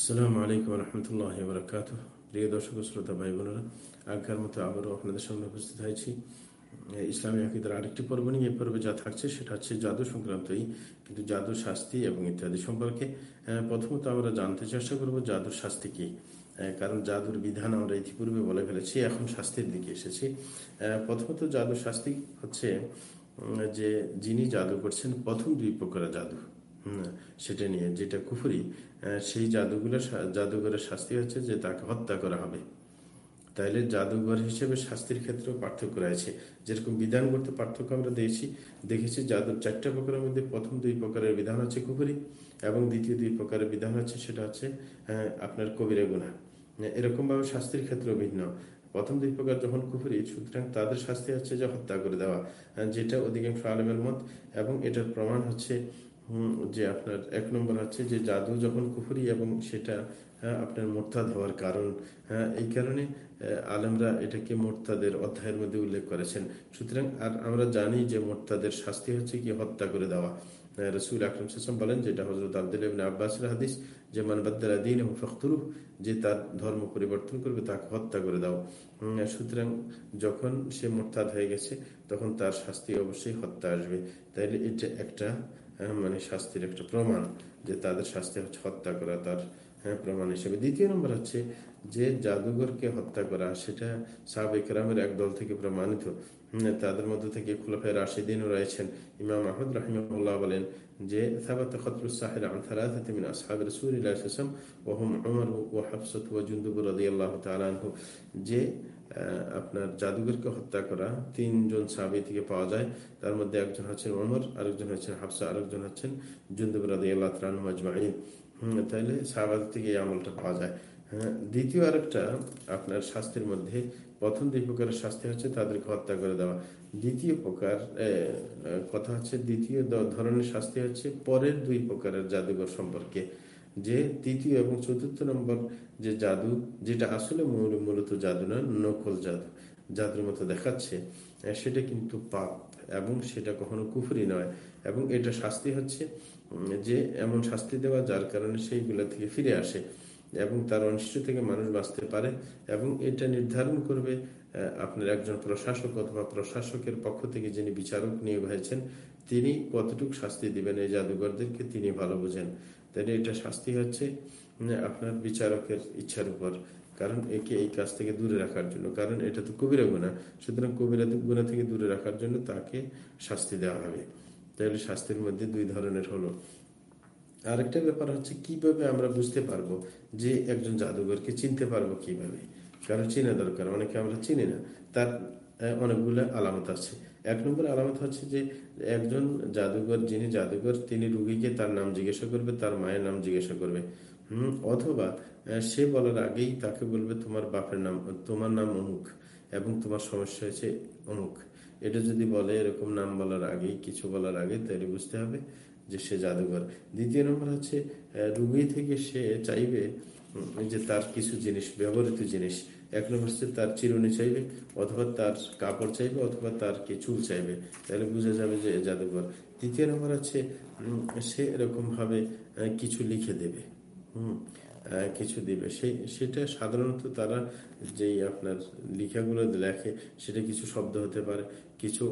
আসসালামু আলাইকুম রহমতুল্লাহ বরকাত প্রিয় দর্শক শ্রোতা ভাই বোনেরা আজ্ঞার মতো আবারও আপনাদের সামনে উপস্থিত হয়েছি। ইসলামী আকিদার আরেকটি পর্ব নিয়ে। এই পর্বে যা থাকছে সেটা হচ্ছে জাদু সংক্রান্তই কিন্তু জাদুর শাস্তি এবং ইত্যাদি সম্পর্কে। প্রথমত আমরা জানতে চেষ্টা করব জাদুর শাস্তি কি। কারণ জাদুর বিধান আমরা ইতিপূর্বে বলে ফেলেছি, এখন শাস্তির দিকে এসেছি। প্রথমত জাদুর শাস্তি হচ্ছে যে যিনি জাদু করছেন, প্রথম দুই প্রকারের জাদু। সেটা নিয়ে যেটা কুফুরি সেই জাদুগুলোর জাদুঘরের শাস্তি হচ্ছে যে তাকে হত্যা করা হবে। তাইলে জাদুঘর হিসেবে শাস্তির ক্ষেত্রেও পার্থক্য রয়েছে। যেরকম বিধান করতে পার্থক্য আমরা দিয়েছি দেখেছি জাদুর চারটা প্রকারের মধ্যে প্রথম দুই প্রকারের বিধান হচ্ছে কুফুরি এবং দ্বিতীয় দুই প্রকারের বিধান হচ্ছে সেটা হচ্ছে আপনার কবিরে গুণা এরকমভাবে শাস্তির ক্ষেত্রেও ভিন্ন। প্রথম দুই প্রকার যখন কুফুরি, সুতরাং তাদের শাস্তি হচ্ছে যে হত্যা করে দেওয়া যেটা অধিকাংশ আলমের মত এবং এটার প্রমাণ হচ্ছে যে আপনার এক নম্বর হচ্ছে যে জাদু যখন কুফুরি এবং সেটা হ্যাঁ, আপনার মোরতাদ হওয়ার কারণ হ্যাঁ এই কারণে আলমরা এটাকে মোরতাদের অধ্যায়ের মধ্যে উল্লেখ করেছেন। সুতরাং আর আমরা জানি যে মোরতাদের শাস্তি হচ্ছে কি হত্যা করে দেওয়া। রসুল আকরম সাসম বলেন যেটা হজরত আব্দুল আব্বাসের হাদিস যে মানবাদ্দার দিন এবং ফখতুরু যে তার ধর্ম পরিবর্তন করবে তাকে হত্যা করে দাও। সুতরাং যখন সে মোরতাদ হয়ে গেছে তখন তার শাস্তি অবশ্যই হত্যা আসবে। তাইলে এটা একটা মানে শাস্তির একটা প্রমাণ যে তাদের শাস্তি হচ্ছে হত্যা করা, তার হ্যাঁ প্রমাণ হিসেবে। দ্বিতীয় নম্বর হচ্ছে যে জাদুঘরকে হত্যা করা, সেটা সাবেক রামের এক দল থেকে প্রমাণিত। তাদের মধ্যে থেকে খুলফের রাশিদিনও রয়েছেন ইমাম আহমদ রাহিমুল্লাহ বলেন যে, সাবাত খতরুস সাহের আন থালাথাতি মিন আসহাব রাসূলিল্লাহ সাল্লাল্লাহু আলাইহি ওয়াসাল্লাম ওয়া হুম উমর ওয়া হাফসাত রাদিয়াল্লাহু তাআলা আনহু। যে আপনার জাদুঘরকে হত্যা করা, তিনজন সাবি থেকে পাওয়া যায়। তার মধ্যে একজন হচ্ছেন ওমর, আরেকজন হচ্ছেন হাফসা, আরেকজন হচ্ছেন জুন্দুবরাদ তাইলে সাহাবাদ থেকে এই আমলটা পাওয়া যায়। হ্যাঁ দ্বিতীয় আরেকটা, আপনার শাস্তির মধ্যে প্রথম দুই প্রকারের শাস্তি হচ্ছে তাদেরকে হত্যা করে দেওয়া। দ্বিতীয় প্রকার কথা হচ্ছে দ্বিতীয় ধরনের শাস্তি হচ্ছে পরের দুই প্রকারের জাদুঘর সম্পর্কে। যে তৃতীয় এবং চতুর্থ নম্বর যে জাদু, যেটা আসলে মূলত জাদু না নকল জাদু। জাদুর মতো দেখাচ্ছে সেটা কিন্তু পাপ এবং সেটা কখনো কুফরি নয়। এবং এটা শাস্তি হচ্ছে যে এমন শাস্তি দেওয়া যার কারণে সেইগুলো থেকে ফিরে আসে এবং তার অনিষ্ট থেকে মানুষ বাঁচতে পারে এবং এটা নির্ধারণ করবে আপনার একজন প্রশাসক অথবা প্রশাসকের পক্ষ থেকে যিনি বিচারক নিয়োগ হয়েছেন, তিনি কতটুকু শাস্তি দিবেন এই জাদুঘরদেরকে তিনি ভালো বোঝেন। তাহলে এটা শাস্তি হচ্ছে আপনার বিচারকের ইচ্ছার উপর। কারণ একে এই কাজ থেকে দূরে রাখার জন্য। কারণ এটা তো কবিরা গুণা সুতরাং কবিরা গুণা থেকে দূরে রাখার জন্য তাকে শাস্তি দেওয়া হবে। তাহলে শাস্তির মধ্যে দুই ধরনের হলো। আরেকটা ব্যাপার হচ্ছে, কীভাবে আমরা বুঝতে পারব যে একজন জাদুঘরকে চিনতে পারব কীভাবে? কারণ চিনা দরকার। অনেকে আমরা চিনি না। তার অনেকগুলো আলামত আছে। এক নম্বর আলামত হচ্ছে যে, একজন জাদুঘর যিনি জাদুঘর তিনি রুগীকে তার নাম জিজ্ঞাসা করবে, তার মায়ের নাম জিজ্ঞাসা করবে। হম? অথবা সে বলার আগেই তাকে বলবে, তোমার বাপের নাম, তোমার নাম অমুক এবং তোমার সমস্যা হয়েছে অমুক। এটা যদি বলে, এরকম নাম বলার আগেই, কিছু বলার আগে, তাহলে বুঝতে হবে যে সে জাদুঘর দ্বিতীয় নম্বর হচ্ছে রুগী থেকে সে চাইবে যে তার কিছু জিনিস, ব্যবহৃত জিনিস এক নম্বর হচ্ছে তার চিরুনি চাইবে, অথবা তার কাপড় চাইবে, অথবা তার কি চুল চাইবে। তাহলে বুঝা যাবে যে জাদুঘর। তৃতীয় নম্বর হচ্ছে সে এরকমভাবে কিছু লিখে দেবে। হুম কিছু দিবে। সেই সেটা সাধারণত তারা যেই আপনার লিখাগুলো লেখে, সেটা কিছু শব্দ হতে পারে। কিছু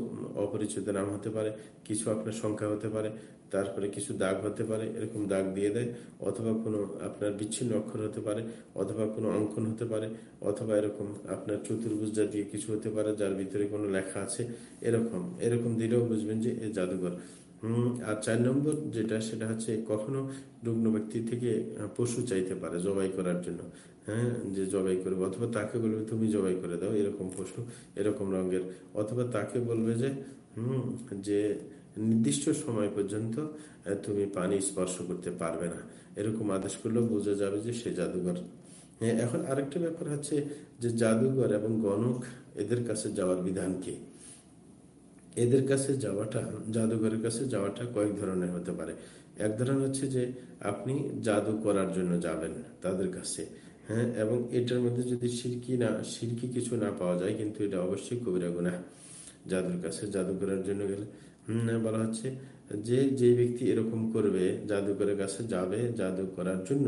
অপরিচিত নাম হতে পারে, কিছু আপনার সংখ্যা হতে পারে, তারপরে কিছু দাগ হতে পারে, এরকম দাগ দিয়ে দেয়, অথবা কোনো আপনার বিচ্ছিন্ন অক্ষর হতে পারে, অথবা কোনো অঙ্কন হতে পারে, অথবা এরকম আপনার চতুর্ভুজ জাতীয় কিছু হতে পারে, যার ভিতরে কোনো লেখা আছে, এরকম এরকম দিলেও বুঝবেন যে এ জাদুঘর। আর চার নম্বর যেটা, সেটা হচ্ছে কখনো রুগ্ন ব্যক্তি থেকে পশু চাইতে পারে জবাই করার জন্য। হ্যাঁ যে জবাই করবে, অথবা তাকে বলবে, তুমি জবাই করে দাও, এরকম পশু, এরকম রঙের। অথবা তাকে বলবে যে, হম, যে নির্দিষ্ট সময় পর্যন্ত তুমি পানি স্পর্শ করতে পারবে না। এরকম আদেশ করলেও বোঝা যাবে যে সে জাদুঘর। হ্যাঁ এখন আরেকটা ব্যাপার হচ্ছে যে জাদুঘর এবং গণক এদের কাছে যাওয়ার বিধান কি? এদের কাছে যাওয়াটা, জাদুঘরের কাছে যাওয়াটা কয়েক ধরনের হতে পারে। এক ধরনের হচ্ছে যে, আপনি জাদু করার জন্য যাবেন তাদের কাছে হ্যাঁ? এবং এটার মধ্যে যদি সিরকি না, সিরকি কিছু না পাওয়া যায়, কিন্তু এটা অবশ্যই কবিরা গুণা জাদুর কাছে জাদু করার জন্য গেলে বলা হচ্ছে যে যে ব্যক্তি এরকম করবে জাদুকরের কাছে যাবে, জাদু করার জন্য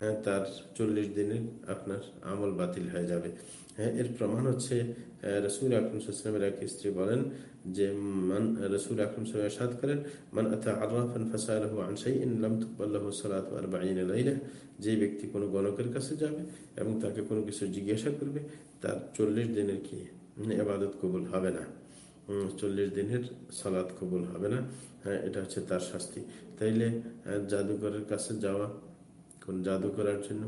হ্যাঁ তার চল্লিশ দিনের আপনার আমল বাতিল হয়ে যাবে। হ্যাঁ এর প্রমাণ হচ্ছে রসুল আকরম সাল্লামের এক স্ত্রী বলেন যে মান রসুল আকরম সাদ করেন, মান আতা আরাফান ফাসালাহু আন শাইইন, লাম তুকবাল্লাহু যে ব্যক্তি কোনো গণকের কাছে যাবে এবং তাকে কোনো কিছু জিজ্ঞাসা করবে, তার চল্লিশ দিনের কি এবাদত কবুল হবে না? চল্লিশ দিনের সালাদ কবুল হবে না? হ্যাঁ এটা হচ্ছে তার শাস্তি। তাইলে জাদুকরের কাছে যাওয়া কোন জাদু করার জন্য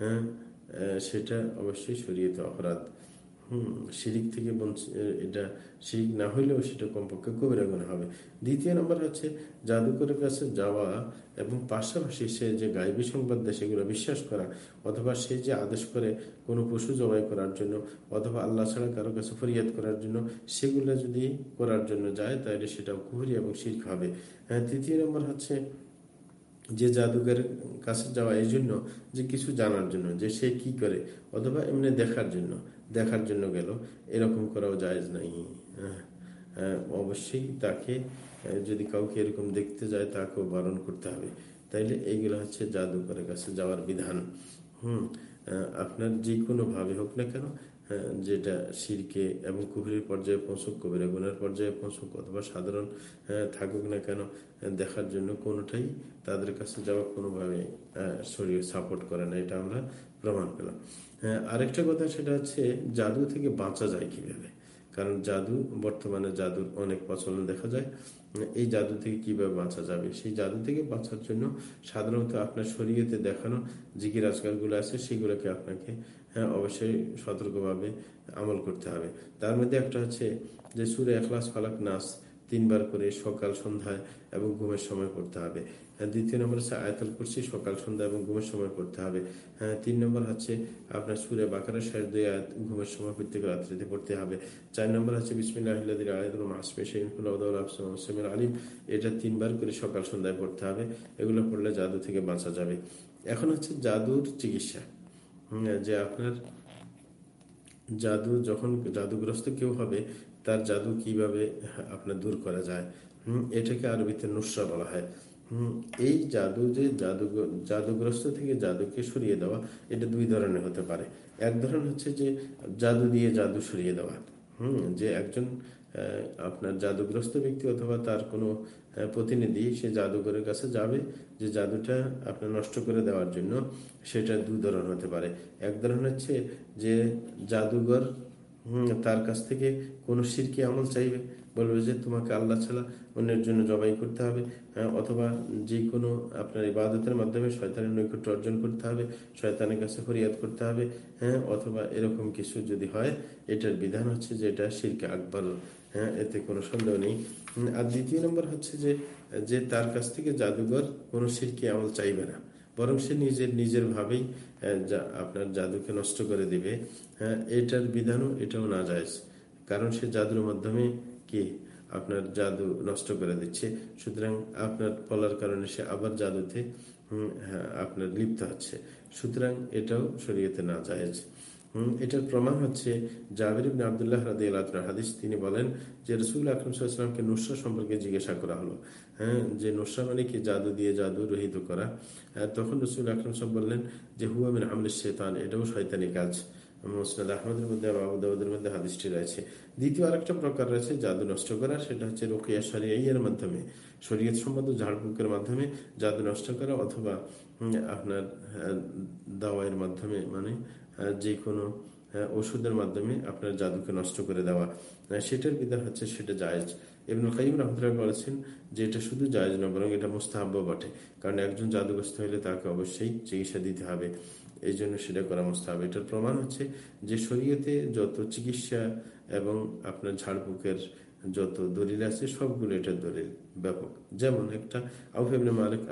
হ্যাঁ সেটা অবশ্যই শরীয়তে অপরাধ। হুম, শিরিক থেকে এটা শিরিক না হইলেও সেটা কমপক্ষে কবিরা গুণা হবে। দ্বিতীয় নম্বর হচ্ছে জাদুকরের কাছে যাওয়া এবং পাশাপাশি সে যে গাইবী সংবাদ দেয় সেগুলো বিশ্বাস করা, অথবা সে যে আদেশ করে কোনো পশু জবাই করার জন্য, অথবা আল্লাহ ছাড়া কারও কাছে ফরিয়াদ করার জন্য সেগুলো যদি করার জন্য যায়, তাহলে সেটাও কুহুরি এবং শির্ক হবে। হ্যাঁ তৃতীয় নম্বর হচ্ছে যে জাদুঘরের কাছে যাওয়া এই জন্য যে কিছু জানার জন্য, যে সে কি করে, অথবা এমনি দেখার জন্য দেখার জন্য গেল। এরকম করাও জায়েজ নাই। হ্যাঁ, হ্যাঁ, অবশ্যই তাকে যদি কাউকে এরকম দেখতে যায় তাকেও বারণ করতে হবে। তাইলে এইগুলো হচ্ছে জাদুকরের কাছে যাওয়ার বিধান। হুম আপনার যে কোনো ভাবে হোক না কেন যেটা শিরকে এবং কুহুরির পর্যায়ে পৌঁছুক কবিরা গুণের পর্যায়ে পৌঁছুক অথবা সাধারণ থাকুক না কেন দেখার জন্য কোনোটাই তাদের কাছে যাওয়া কোনোভাবে শরীর সাপোর্ট করে না, এটা আমরা প্রমাণ পেলাম। আরেকটা কথা সেটা হচ্ছে জাদু থেকে বাঁচা যায় কীভাবে? কারণ জাদু, বর্তমানে জাদুর অনেক প্রচলন দেখা যায়। এই জাদু থেকে কীভাবে বাঁচা যাবে? সেই জাদু থেকে বাঁচার জন্য সাধারণত আপনার শরীয়তে দেখানো জিকির আজকালগুলো আছে, সেগুলোকে আপনাকে হ্যাঁ অবশ্যই সতর্কভাবে আমল করতে হবে। তার মধ্যে একটা হচ্ছে যে সুরে এখলাস ফালাক নাস তিনবার করে সকাল সন্ধ্যায় এবং ঘুমের সময় পড়তে হবে। হ্যাঁ, দ্বিতীয় নম্বর হচ্ছে আয়তাল করছি সকাল সন্ধ্যা এবং ঘুমের সময় পড়তে হবে। হ্যাঁ তিন নম্বর হচ্ছে আপনার সুরে বাকারের শেষ দুই আয়াত ঘুমের সময় প্রত্যেক রাত্রিতে পড়তে হবে। চার নম্বর হচ্ছে বিসমিল্লাহ আলিম এটা তিনবার করে সকাল সন্ধ্যায় পড়তে হবে। এগুলো পড়লে জাদু থেকে বাঁচা যাবে। এখন হচ্ছে জাদুর চিকিৎসা। যে আপনার জাদু যখন জাদুগ্রস্ত কেউ হবে, তার জাদু কীভাবে আপনার দূর করা যায়? এটাকে আরবিতে নুসরা বলা হয়। এই জাদু যে জাদু, জাদুগ্রস্ত থেকে জাদুকে সরিয়ে দেওয়া, এটা দুই ধরনের হতে পারে। এক ধরনের হচ্ছে যে জাদু দিয়ে জাদু সরিয়ে দেওয়া। হম, যে একজন আপনার জাদুগ্রস্ত ব্যক্তি অথবা তার কোনো প্রতিনিধি সে জাদুঘরের কাছে যাবে। যে জাদুটা আপনার নষ্ট করে দেওয়ার জন্য সেটা দু ধরন হতে পারে। এক ধরন হচ্ছে যে জাদুঘর তার কাছ থেকে কোনো সিরকি আমল চাইবে। বলবে যে তোমাকে আল্লাহ ছাড়া অন্যের জন্য জবাই করতে হবে অথবা যে কোনো আপনার ইবাদতের মাধ্যমে শয়তানের নৈকট্য অর্জন করতে হবে, শয়তানের কাছে ফরিয়াদ করতে হবে হ্যাঁ অথবা এরকম কিছু যদি হয়, এটার বিধান হচ্ছে যে এটা শিরকে আকবর হ্যাঁ এতে কোনো সন্দেহ নেই। আর দ্বিতীয় নম্বর হচ্ছে যে যে তার কাছ থেকে জাদুঘর কোনো শিরকি আমল চাইবে না, বরং সে নিজের নিজের ভাবেই আপনার জাদুকে নষ্ট করে দিবে হ্যাঁ এটার বিধানও এটাও না যায় কারণ সে জাদুর মাধ্যমে কি আপনার জাদু নষ্ট করে দিচ্ছে। সুতরাং আপনার বলার কারণে সে আবার জাদুতে হ্যাঁ আপনার লিপ্ত হচ্ছে। সুতরাং এটাও শরীয়তে না যায় এটার প্রমাণ হচ্ছে জাবির ইবনে আবদুল্লাহ রাদি আল্লাহ হাদিস। তিনি বলেন যে রসুল আকরম সাল্লামকে নুসরা সম্পর্কে জিজ্ঞাসা করা হলো। হ্যাঁ যে নুসরা মানে কি? জাদু দিয়ে জাদু রহিত করা। তখন রসুল আকরম সাহেব বললেন যে হুয়ামিন আমল শেতান এটাও শয়তানি কাজ। মুসনাদ মধ্যে মধ্যে রয়েছে। দ্বিতীয় আরেকটা প্রকার রয়েছে জাদু নষ্ট করা সেটা হচ্ছে মাধ্যমে সম্বন্ধ ঝাড়ফুকের মাধ্যমে জাদু নষ্ট করা অথবা আপনার দাওয়াইয়ের মাধ্যমে মানে যে কোনো ওষুধের মাধ্যমে আপনার জাদুকে নষ্ট করে দেওয়া। সেটার বিধান হচ্ছে সেটা জায়েজ। এবং কাইম রহমতুল্লাহ বলেছেন যে এটা শুধু জায়েজ নয়, বরং এটা মোস্তাহাব্য বটে। কারণ একজন জাদুগ্রস্ত হলে তাকে অবশ্যই চিকিৎসা দিতে হবে। এই জন্য সেটা করা মোস্তাহাব এটার প্রমাণ হচ্ছে যে শরীয়তে যত চিকিৎসা এবং আপনার ঝাড়ফুকের যত দলিল আছে, সবগুলো এটা দলিল ব্যাপক। যেমন একটা আউফেবনে মালিক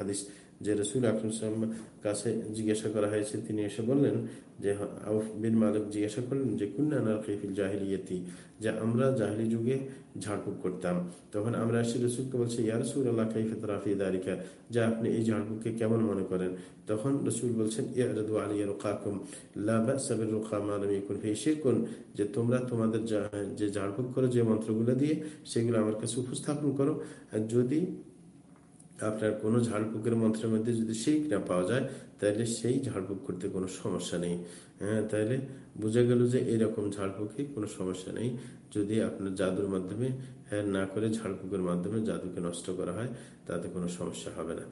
হাদিস যে রসুল আকরম কাছে জিজ্ঞাসা করা হয়েছে, তিনি এসে বললেন যে, আউফ বিন মালিক জিজ্ঞাসা করলেন যে, কুন্না নারকিফিল জাহিলিয়তি? যে, আমরা জাহিলি যুগে ঝাড়ফুঁক করতাম। তখন আমরা আসি, রসুলকে বলছি, ইয়া রসুল আল্লাহ কাইফত রাফি দারিকা যা, আপনি এই ঝাড়ফুঁককে কেমন মনে করেন? তখন রসুল বলছেন ইয়ারদু আলিয়া রুকাকুম। লাবা সাবির রুকা মালাম ইকুন শিরকুন, যে, তোমরা তোমাদের যে, ঝাড়ফুঁক করো, যে, মন্ত্রগুলো দিয়ে সেগুলো আমার কাছে উপস্থাপন করো। যদি আপনার কোনো ঝাড়ফুঁকের মন্ত্রের মধ্যে যদি সেই না পাওয়া যায়, তাহলে সেই ঝাড়ফুঁক করতে কোনো সমস্যা নেই। হ্যাঁ তাহলে বোঝা গেল যে এরকম ঝাড়ফুঁকে কোনো সমস্যা নেই। যদি আপনার জাদুর মাধ্যমে হ্যাঁ না করে ঝাড়ফুঁকের মাধ্যমে জাদুকে নষ্ট করা হয়, তাতে কোনো সমস্যা হবে না।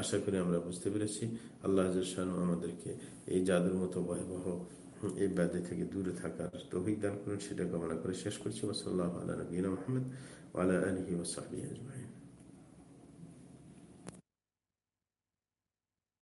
আশা করি আমরা বুঝতে পেরেছি। আল্লাহ হাজার আমাদেরকে এই জাদুর মতো ভয়াবহ এই ব্যাধি থেকে দূরে থাকার তৌফিক দান করুন। সেটা কামনা করে শেষ করছি। ওসল্লাহ আল্লাহ নবীন মোহাম্মদ আলা আলহি ওসাহি আজমাইন।